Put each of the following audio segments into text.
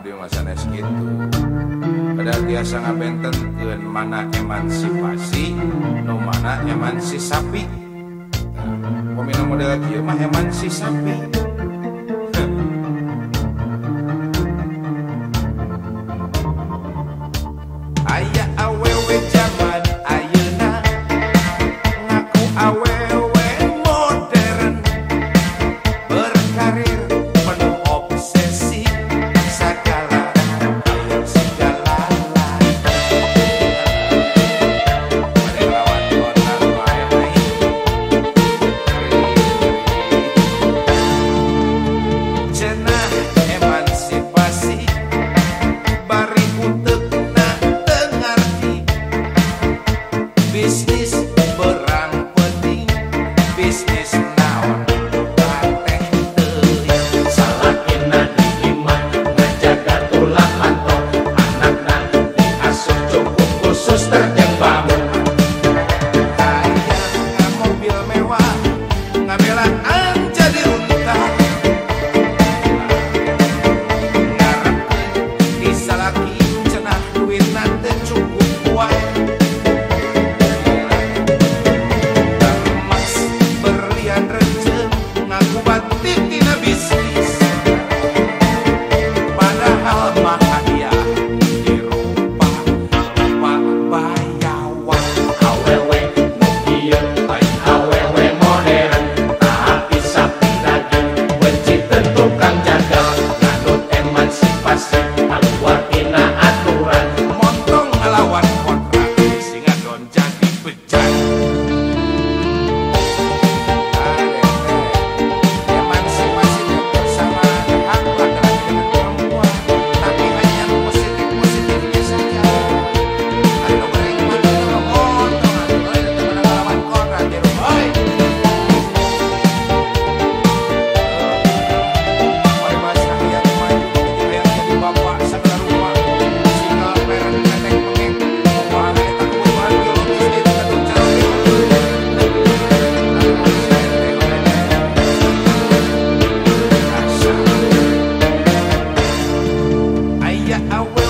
abdi mah sanes kitu padahal biasa penting mana emansipasi no mana emansisapi pemina nah, model kieu mah emansisapi I will.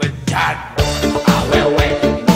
with God. I will wait.